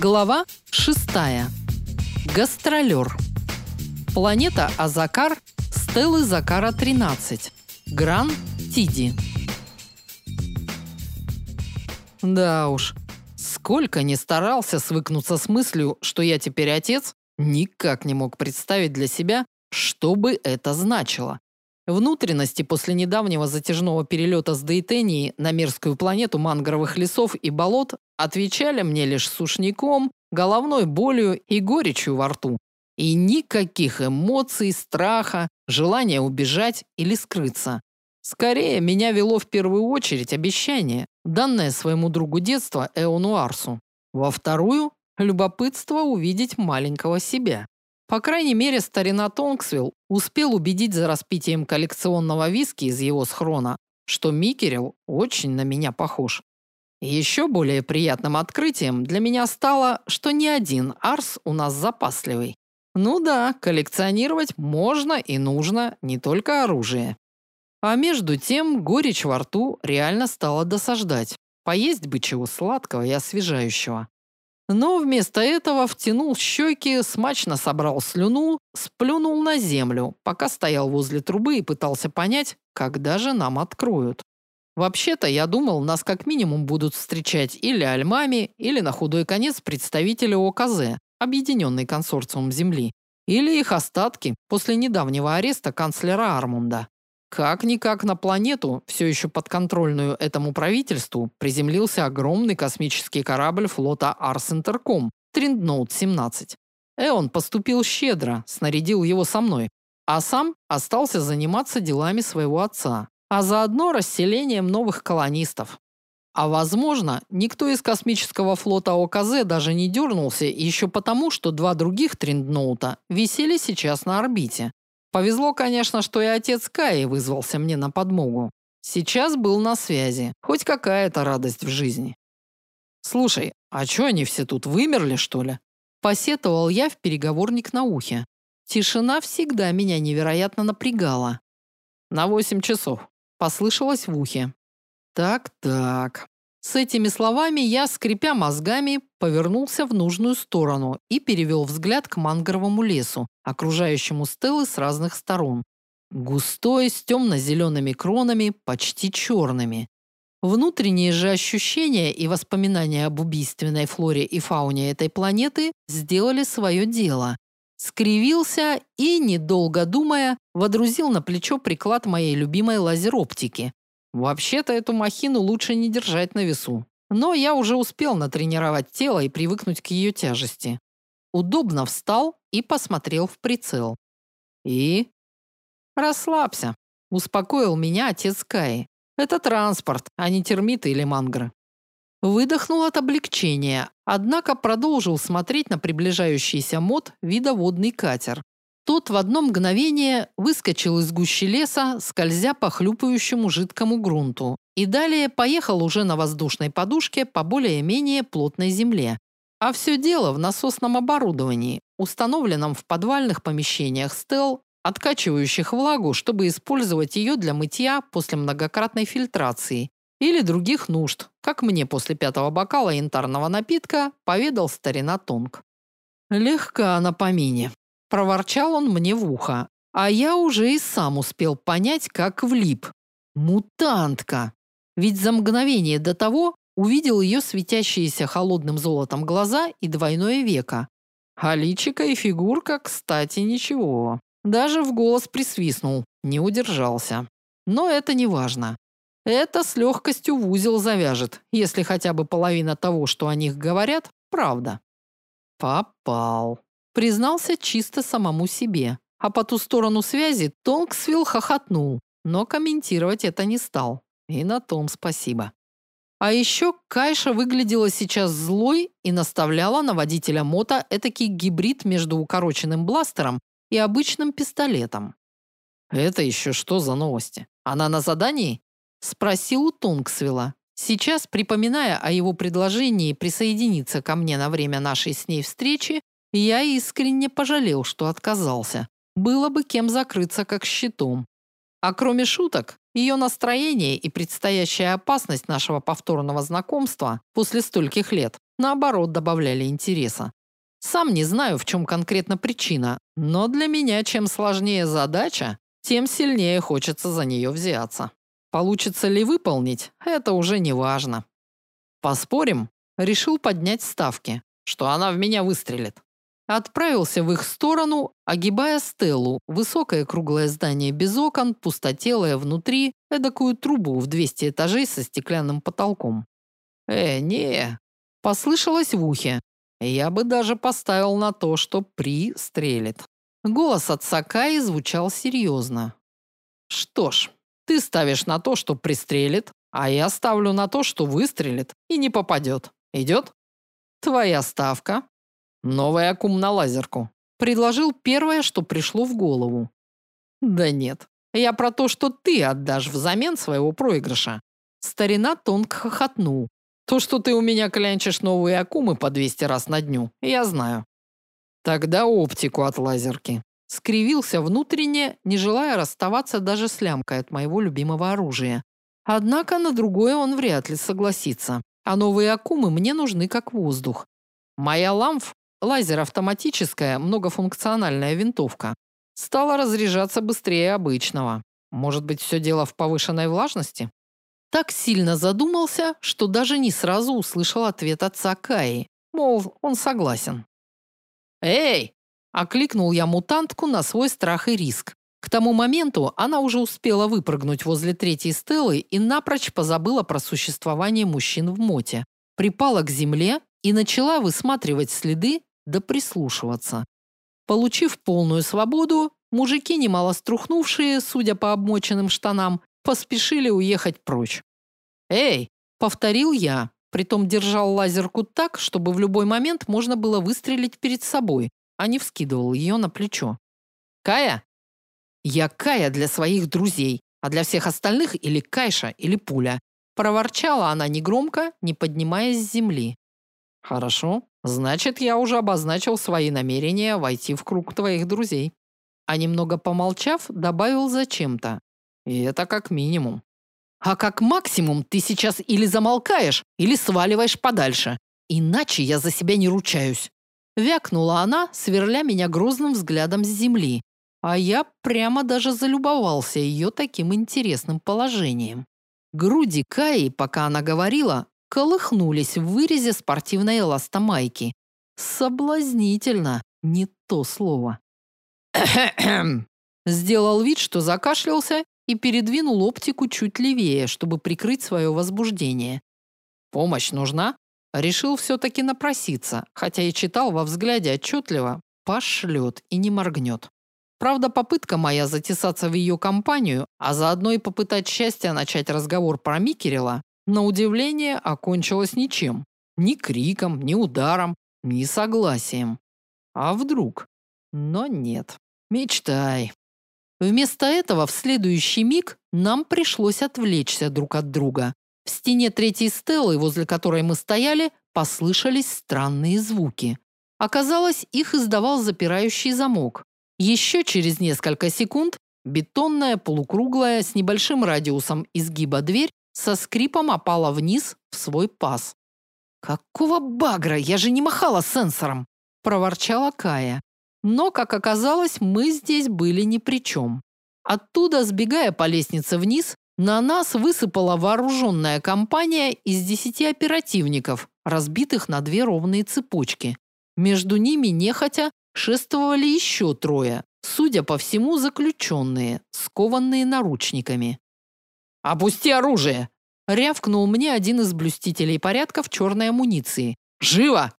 Глава 6. Гастролер. Планета Азакар, стелы Закара 13. Гран Тиди. Да уж, сколько ни старался свыкнуться с мыслью, что я теперь отец, никак не мог представить для себя, что бы это значило. Внутренности после недавнего затяжного перелета с Дейтении на мерзкую планету мангровых лесов и болот отвечали мне лишь сушняком, головной болью и горечью во рту. И никаких эмоций, страха, желания убежать или скрыться. Скорее, меня вело в первую очередь обещание, данное своему другу детства Эону Арсу. Во вторую – любопытство увидеть маленького себя. По крайней мере, старина Тонксвилл успел убедить за распитием коллекционного виски из его схрона, что Микерил очень на меня похож. Еще более приятным открытием для меня стало, что ни один Арс у нас запасливый. Ну да, коллекционировать можно и нужно не только оружие. А между тем горечь во рту реально стала досаждать. Поесть бы чего сладкого и освежающего. Но вместо этого втянул щеки, смачно собрал слюну, сплюнул на землю, пока стоял возле трубы и пытался понять, когда же нам откроют. Вообще-то, я думал, нас как минимум будут встречать или Альмами, или на худой конец представители ОКЗ, Объединенный консорциум Земли, или их остатки после недавнего ареста канцлера Армунда. Как-никак на планету, все еще подконтрольную этому правительству, приземлился огромный космический корабль флота Арс Интерком, Триндноут-17. Эон поступил щедро, снарядил его со мной, а сам остался заниматься делами своего отца, а заодно расселением новых колонистов. А возможно, никто из космического флота ОКЗ даже не дернулся еще потому, что два других Триндноута висели сейчас на орбите, Повезло, конечно, что и отец Каи вызвался мне на подмогу. Сейчас был на связи. Хоть какая-то радость в жизни. Слушай, а что они все тут вымерли, что ли? Посетовал я в переговорник на ухе. Тишина всегда меня невероятно напрягала. На восемь часов. Послышалось в ухе. Так-так. С этими словами я, скрипя мозгами, повернулся в нужную сторону и перевел взгляд к мангровому лесу, окружающему стелы с разных сторон. Густой, с темно-зелеными кронами, почти черными. Внутренние же ощущения и воспоминания об убийственной флоре и фауне этой планеты сделали свое дело. Скривился и, недолго думая, водрузил на плечо приклад моей любимой лазероптики, Вообще-то эту махину лучше не держать на весу. Но я уже успел натренировать тело и привыкнуть к ее тяжести. Удобно встал и посмотрел в прицел. И расслабься, успокоил меня отец Каи. Это транспорт, а не термиты или мангры. Выдохнул от облегчения, однако продолжил смотреть на приближающийся мод видоводный катер. Тот в одно мгновение выскочил из гущи леса, скользя по хлюпающему жидкому грунту, и далее поехал уже на воздушной подушке по более-менее плотной земле. А все дело в насосном оборудовании, установленном в подвальных помещениях стел, откачивающих влагу, чтобы использовать ее для мытья после многократной фильтрации или других нужд, как мне после пятого бокала янтарного напитка поведал старина Тонг. Легка на помине. Проворчал он мне в ухо, а я уже и сам успел понять, как влип. Мутантка! Ведь за мгновение до того увидел ее светящиеся холодным золотом глаза и двойное веко. А личико и фигурка, кстати, ничего. Даже в голос присвистнул, не удержался. Но это не важно. Это с легкостью в узел завяжет, если хотя бы половина того, что о них говорят, правда. Попал. Признался чисто самому себе. А по ту сторону связи Тонксвилл хохотнул, но комментировать это не стал. И на том спасибо. А еще Кайша выглядела сейчас злой и наставляла на водителя мото этакий гибрид между укороченным бластером и обычным пистолетом. «Это еще что за новости? Она на задании?» Спросил у Тонксвилла. Сейчас, припоминая о его предложении присоединиться ко мне на время нашей с ней встречи, я искренне пожалел, что отказался. Было бы кем закрыться как щитом. А кроме шуток, ее настроение и предстоящая опасность нашего повторного знакомства после стольких лет наоборот, добавляли интереса. Сам не знаю, в чем конкретно причина, но для меня чем сложнее задача, тем сильнее хочется за нее взяться. Получится ли выполнить, это уже не важно. Поспорим? Решил поднять ставки, что она в меня выстрелит. Отправился в их сторону, огибая стелу, высокое круглое здание без окон, пустотелое внутри, эдакую трубу в 200 этажей со стеклянным потолком. «Э, не!» Послышалось в ухе. Я бы даже поставил на то, что При стрелит. Голос отца Каи звучал серьезно. «Что ж, ты ставишь на то, что пристрелит, а я ставлю на то, что выстрелит и не попадет. Идет? Твоя ставка. Новый аккум на лазерку. Предложил первое, что пришло в голову. Да нет. Я про то, что ты отдашь взамен своего проигрыша. Старина тонко хохотнул. То, что ты у меня клянчишь новые аккумы по 200 раз на дню, я знаю. Тогда оптику от лазерки. Скривился внутренне, не желая расставаться даже с лямкой от моего любимого оружия. Однако на другое он вряд ли согласится. А новые аккумы мне нужны как воздух. Моя ламф, лазер автоматическая, многофункциональная винтовка, стала разряжаться быстрее обычного. Может быть, все дело в повышенной влажности? Так сильно задумался, что даже не сразу услышал ответ отца Каи. Мол, он согласен. «Эй!» Окликнул я мутантку на свой страх и риск. К тому моменту она уже успела выпрыгнуть возле третьей стелы и напрочь позабыла про существование мужчин в моте. Припала к земле и начала высматривать следы да прислушиваться. Получив полную свободу, мужики, немало струхнувшие, судя по обмоченным штанам, поспешили уехать прочь. «Эй!» – повторил я, притом держал лазерку так, чтобы в любой момент можно было выстрелить перед собой, а не вскидывал ее на плечо. «Кая?» «Я Кая для своих друзей, а для всех остальных или Кайша, или Пуля», проворчала она негромко, не поднимаясь с земли. «Хорошо, значит, я уже обозначил свои намерения войти в круг твоих друзей». А немного помолчав, добавил зачем-то. И это как минимум. А как максимум ты сейчас или замолкаешь, или сваливаешь подальше. Иначе я за себя не ручаюсь. Вякнула она, сверля меня грозным взглядом с земли. А я прямо даже залюбовался ее таким интересным положением. Груди Каи, пока она говорила, колыхнулись в вырезе спортивной эластомайки. Соблазнительно, не то слово. Сделал вид, что закашлялся и передвинул оптику чуть левее, чтобы прикрыть свое возбуждение. Помощь нужна? Решил все-таки напроситься, хотя и читал во взгляде отчетливо «пошлет и не моргнет». Правда, попытка моя затесаться в ее компанию, а заодно и попытать счастья начать разговор про Микерила, на удивление окончилась ничем. Ни криком, ни ударом, ни согласием. А вдруг? Но нет. Мечтай. Вместо этого в следующий миг нам пришлось отвлечься друг от друга. В стене третьей стелы, возле которой мы стояли, послышались странные звуки. Оказалось, их издавал запирающий замок. Еще через несколько секунд бетонная полукруглая с небольшим радиусом изгиба дверь со скрипом опала вниз в свой паз. «Какого багра? Я же не махала сенсором!» – проворчала Кая. Но, как оказалось, мы здесь были ни при чем. Оттуда, сбегая по лестнице вниз, на нас высыпала вооруженная компания из десяти оперативников, разбитых на две ровные цепочки. Между ними нехотя шествовали еще трое, судя по всему, заключенные, скованные наручниками. «Опусти оружие!» – рявкнул мне один из блюстителей порядка в черной амуниции. «Живо!»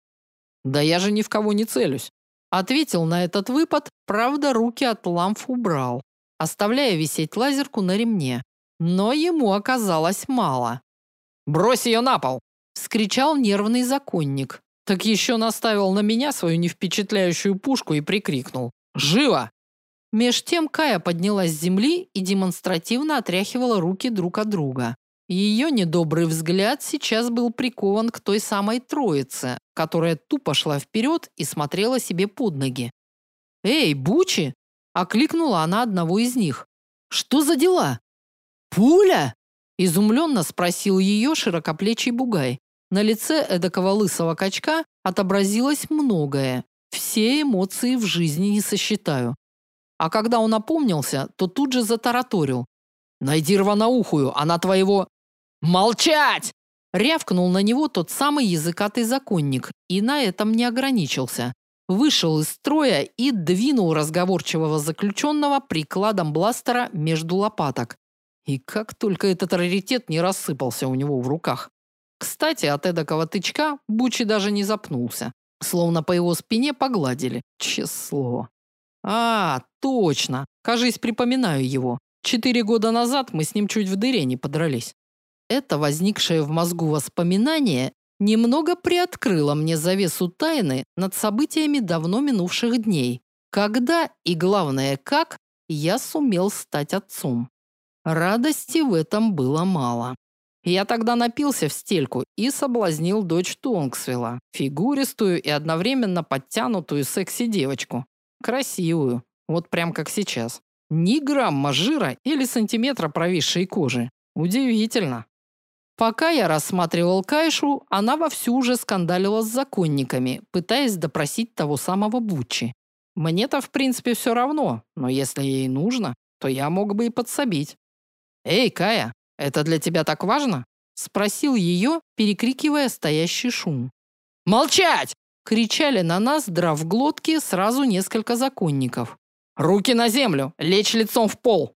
«Да я же ни в кого не целюсь!» Ответил на этот выпад, правда, руки от ламф убрал, оставляя висеть лазерку на ремне. Но ему оказалось мало. «Брось ее на пол!» – вскричал нервный законник. Так еще наставил на меня свою невпечатляющую пушку и прикрикнул. «Живо!» Меж тем Кая поднялась с земли и демонстративно отряхивала руки друг от друга. Ее недобрый взгляд сейчас был прикован к той самой троице, которая тупо шла вперед и смотрела себе под ноги. «Эй, Бучи!» – окликнула она одного из них. «Что за дела?» «Пуля?» – изумленно спросил ее широкоплечий бугай. На лице эдакого лысого качка отобразилось многое. Все эмоции в жизни не сосчитаю. А когда он опомнился, то тут же затараторил. «Найди рваноухую, она твоего...» «Молчать!» Рявкнул на него тот самый языкатый законник, и на этом не ограничился. Вышел из строя и двинул разговорчивого заключенного прикладом бластера между лопаток. И как только этот раритет не рассыпался у него в руках. Кстати, от эдакого тычка Бучи даже не запнулся. Словно по его спине погладили. Число. А, точно. Кажись, припоминаю его. Четыре года назад мы с ним чуть в дыре не подрались. Это возникшее в мозгу воспоминание немного приоткрыло мне завесу тайны над событиями давно минувших дней. Когда и главное, как я сумел стать отцом. Радости в этом было мало. Я тогда напился в стельку и соблазнил дочь Тонгсвилла, фигуристую и одновременно подтянутую секси-девочку. Красивую, вот прям как сейчас. Ни грамма жира или сантиметра провисшей кожи. Удивительно. Пока я рассматривал Кайшу, она вовсю уже скандалила с законниками, пытаясь допросить того самого Буччи. Мне-то, в принципе, все равно, но если ей нужно, то я мог бы и подсобить. «Эй, Кая, это для тебя так важно?» Спросил ее, перекрикивая стоящий шум. «Молчать!» Кричали на нас, драв глотки, сразу несколько законников. «Руки на землю! Лечь лицом в пол!»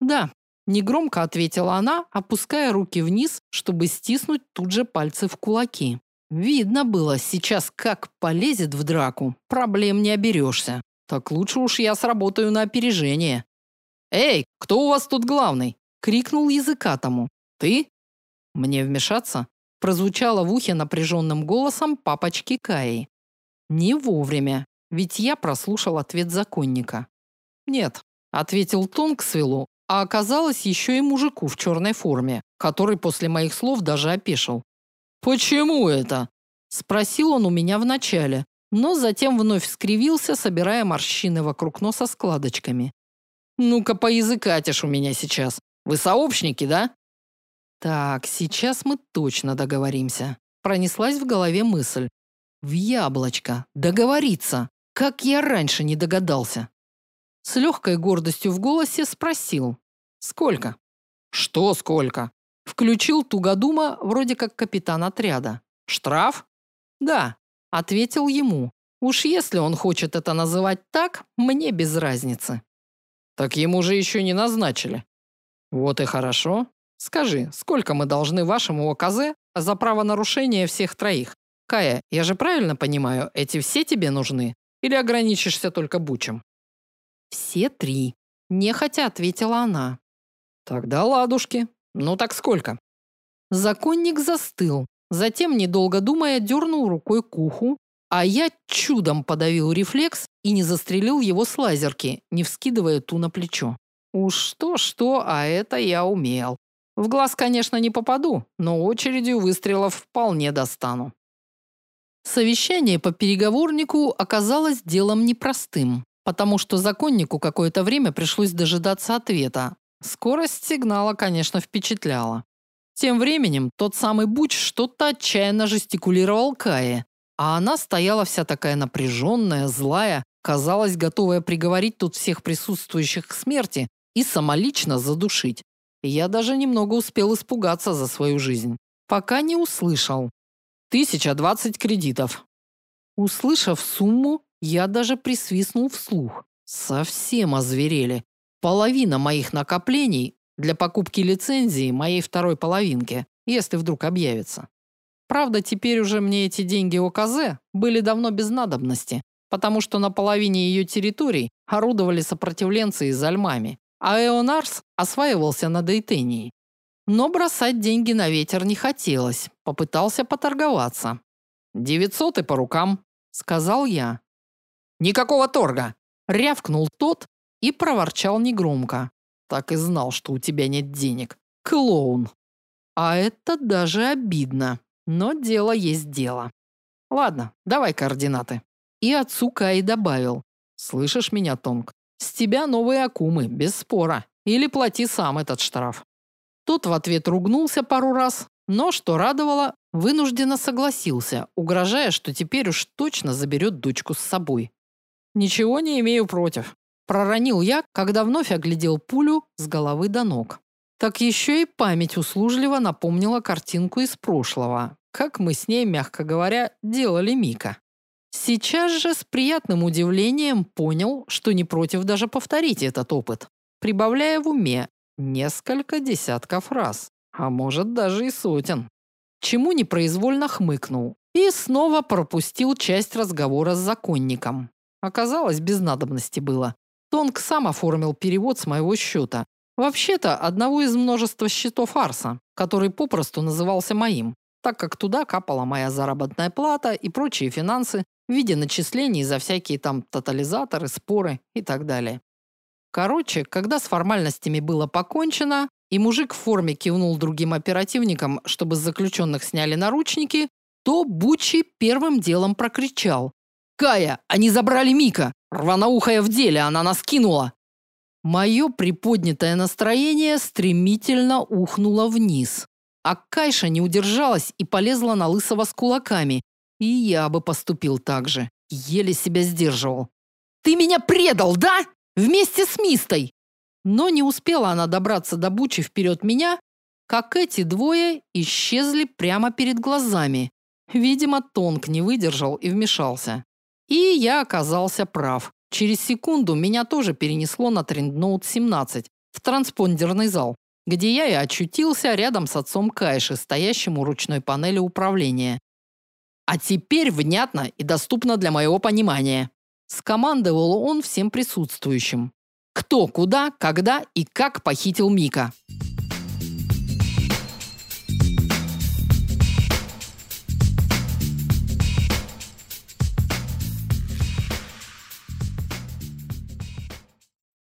«Да», – негромко ответила она, опуская руки вниз, чтобы стиснуть тут же пальцы в кулаки. Видно было сейчас, как полезет в драку. Проблем не оберешься. Так лучше уж я сработаю на опережение. «Эй, кто у вас тут главный?» – крикнул языкатому. «Ты?» «Мне вмешаться?» – прозвучало в ухе напряженным голосом папочки Каи. Не вовремя, ведь я прослушал ответ законника. «Нет», – ответил Тонгсвиллу, а оказалось еще и мужику в черной форме, который после моих слов даже опешил. «Почему это?» – спросил он у меня вначале, но затем вновь скривился, собирая морщины вокруг носа складочками. Ну-ка, поязыкатишь у меня сейчас. Вы сообщники, да? Так, сейчас мы точно договоримся. Пронеслась в голове мысль. В яблочко. Договориться. Как я раньше не догадался. С легкой гордостью в голосе спросил. Сколько? Что сколько? Включил тугодума вроде как капитан отряда. Штраф? Да, ответил ему. Уж если он хочет это называть так, мне без разницы. Так ему же еще не назначили. Вот и хорошо. Скажи, сколько мы должны вашему ОКЗ за правонарушение всех троих? Кая, я же правильно понимаю, эти все тебе нужны? Или ограничишься только Бучем? Все три. Нехотя ответила она. Тогда ладушки. Ну так сколько? Законник застыл. Затем, недолго думая, дернул рукой к уху, а я чудом подавил рефлекс и не застрелил его с лазерки, не вскидывая ту на плечо. Уж что-что, а это я умел. В глаз, конечно, не попаду, но очередью выстрелов вполне достану. Совещание по переговорнику оказалось делом непростым, потому что законнику какое-то время пришлось дожидаться ответа. Скорость сигнала, конечно, впечатляла. Тем временем тот самый Буч что-то отчаянно жестикулировал Кае, а она стояла вся такая напряженная, злая, казалось, готовая приговорить тут всех присутствующих к смерти и самолично задушить. Я даже немного успел испугаться за свою жизнь, пока не услышал. Тысяча двадцать кредитов. Услышав сумму, я даже присвистнул вслух. Совсем озверели. Половина моих накоплений для покупки лицензии моей второй половинки, если вдруг объявится. Правда, теперь уже мне эти деньги ОКЗ были давно без надобности, потому что на половине ее территорий орудовали сопротивленцы из Альмами, а Эонарс осваивался на Дейтении. Но бросать деньги на ветер не хотелось, попытался поторговаться. «Девятьсот и по рукам», — сказал я. «Никакого торга!» — рявкнул тот и проворчал негромко. «Так и знал, что у тебя нет денег. Клоун!» А это даже обидно. Но дело есть дело. Ладно, давай координаты. И отцу Кай добавил. Слышишь меня, Тонг? С тебя новые акумы, без спора. Или плати сам этот штраф. Тот в ответ ругнулся пару раз, Но, что радовало, вынужденно согласился, угрожая, что теперь уж точно заберет дочку с собой. Ничего не имею против. Проронил я, когда вновь оглядел пулю с головы до ног. Так еще и память услужливо напомнила картинку из прошлого, как мы с ней, мягко говоря, делали Мика. Сейчас же с приятным удивлением понял, что не против даже повторить этот опыт, прибавляя в уме несколько десятков раз, а может даже и сотен. Чему непроизвольно хмыкнул и снова пропустил часть разговора с законником. Оказалось, без надобности было. Тонг сам оформил перевод с моего счета. Вообще-то, одного из множества счетов Арса, который попросту назывался моим, так как туда капала моя заработная плата и прочие финансы в виде начислений за всякие там тотализаторы, споры и так далее. Короче, когда с формальностями было покончено, и мужик в форме кивнул другим оперативникам, чтобы с заключенных сняли наручники, то Бучи первым делом прокричал: "Кая, они забрали Мика! Рваноухая в деле, она нас кинула!" Мое приподнятое настроение стремительно ухнуло вниз. А Кайша не удержалась и полезла на Лысого с кулаками. И я бы поступил так же. Еле себя сдерживал. «Ты меня предал, да? Вместе с Мистой!» Но не успела она добраться до Бучи вперед меня, как эти двое исчезли прямо перед глазами. Видимо, Тонг не выдержал и вмешался. И я оказался прав. Через секунду меня тоже перенесло на Трендноут 17 в транспондерный зал, где я и очутился рядом с отцом Кайши, стоящим у ручной панели управления. А теперь внятно и доступно для моего понимания, скомандовал он всем присутствующим. Кто, куда, когда и как похитил Мика.